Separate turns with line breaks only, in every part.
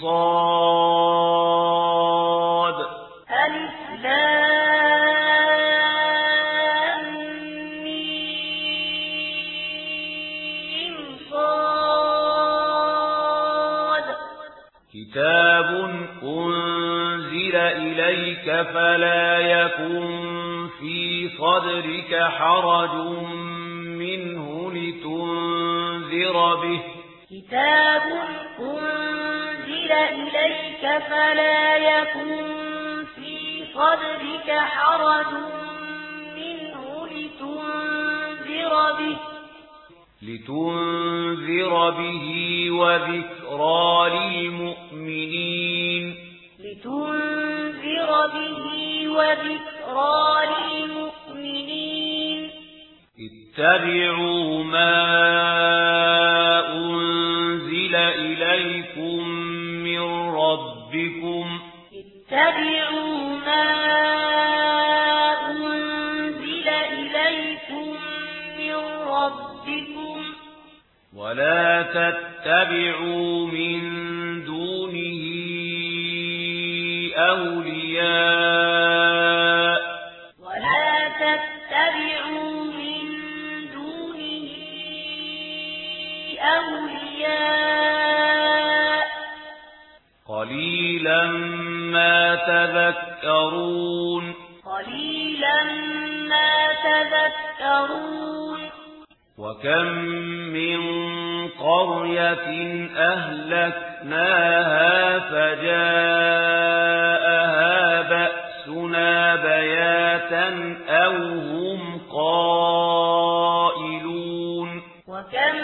صاد. أُنزِلَ إِلَيْكَ فَلَا يَكُن فِي صَدْرِكَ حَرَجٌ مِّنْهُ لِتُنذِرَ بِهِ
كِتَابٌ أُنزِلَ إِلَيْكَ فَلَا يَكُن فِي صَدْرِكَ حَرَجٌ مِّنْهُ لِتُنذِرَ بِهِ
لِتُنذِرَ بِهِ وَذِكْرَى لِلْمُؤْمِنِينَ.
لِتُنذِرَ وذكرى للمؤمنين
اتبعوا ما أنزل إليكم من ربكم
اتبعوا ما أنزل إليكم من ربكم
ولا تتبعوا من دونه أولياء قليلا ما تذكرون
قليلا ما تذكرون
وكم من قرية أهلكناها فجاءها بأسنا بياتا أو هم قائلون
وكم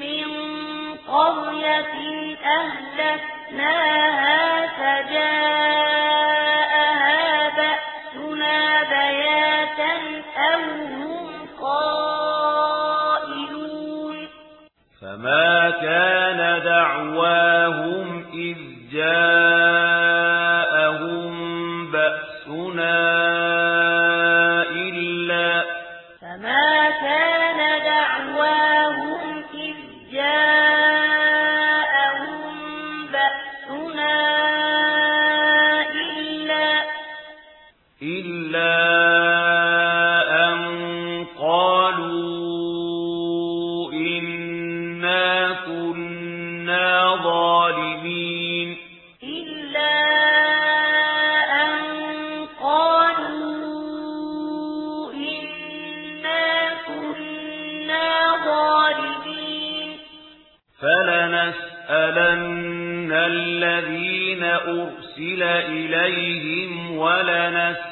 من قرية أهلكناها فَأَزْلَفْنَاهَا فَجَاءَهَا بَأْسُنَا بَيَاتًا أَوْ هُمْ
قَالُونَ إلا أن قالوا إنا كنا ظالمين
إلا أن قالوا إنا كنا ظالمين
فلنسألن الذين أرسل إليهم ولنسألن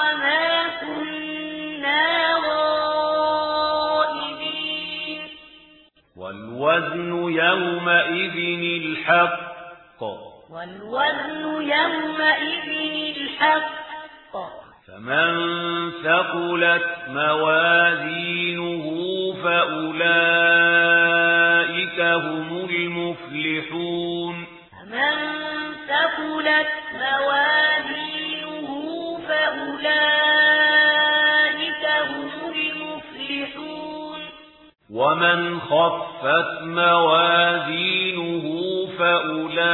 وما كنا غائبين.
والوزن يومئذ الحق.
والوزن يومئذ الحق.
فمن ثقلت موازينه فأولئك هم المفلحون.
فمن ثقلت موازينه
ومن خفت موازينه فأولئك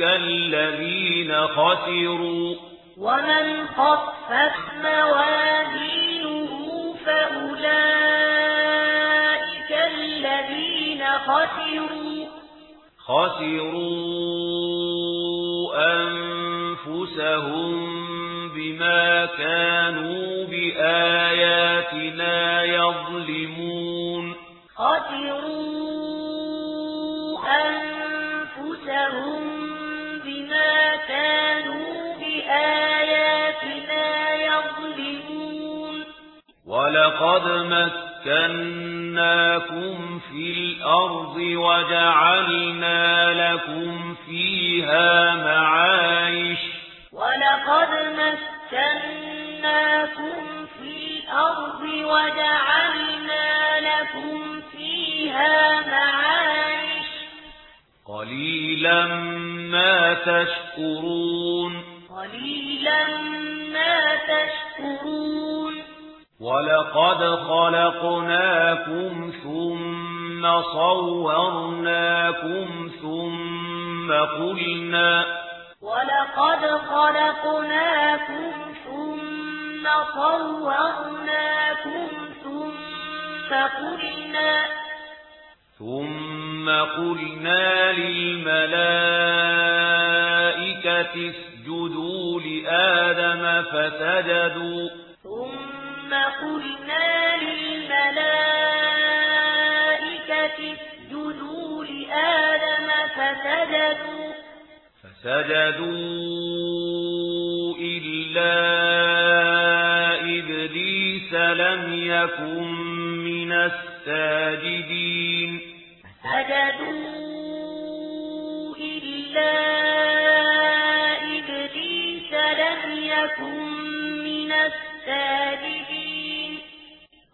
الذين خسروا
ومن خفت موازينه فأولئك الذين خسروا
خسروا أنفسهم بما كانوا
بأسهم بما كانوا بآياتنا يظلمون.
ولقد مكناكم في الأرض وجعلنا لكم فيها معايش.
ولقد مكناكم في الأرض وجعلنا
قليلا ما تشكرون.
قليلا ما تشكرون.
ولقد خلقناكم ثم صورناكم ثم قلنا.
ولقد خلقناكم ثم صورناكم ثم قلنا.
ثم ثم قلنا للملائكة اسجدوا لآدم فسجدوا.
ثم قلنا للملائكة اسجدوا لآدم فسجدوا.
فسجدوا إلا إبليس لم يكن من الساجدين.
سجدوا إلا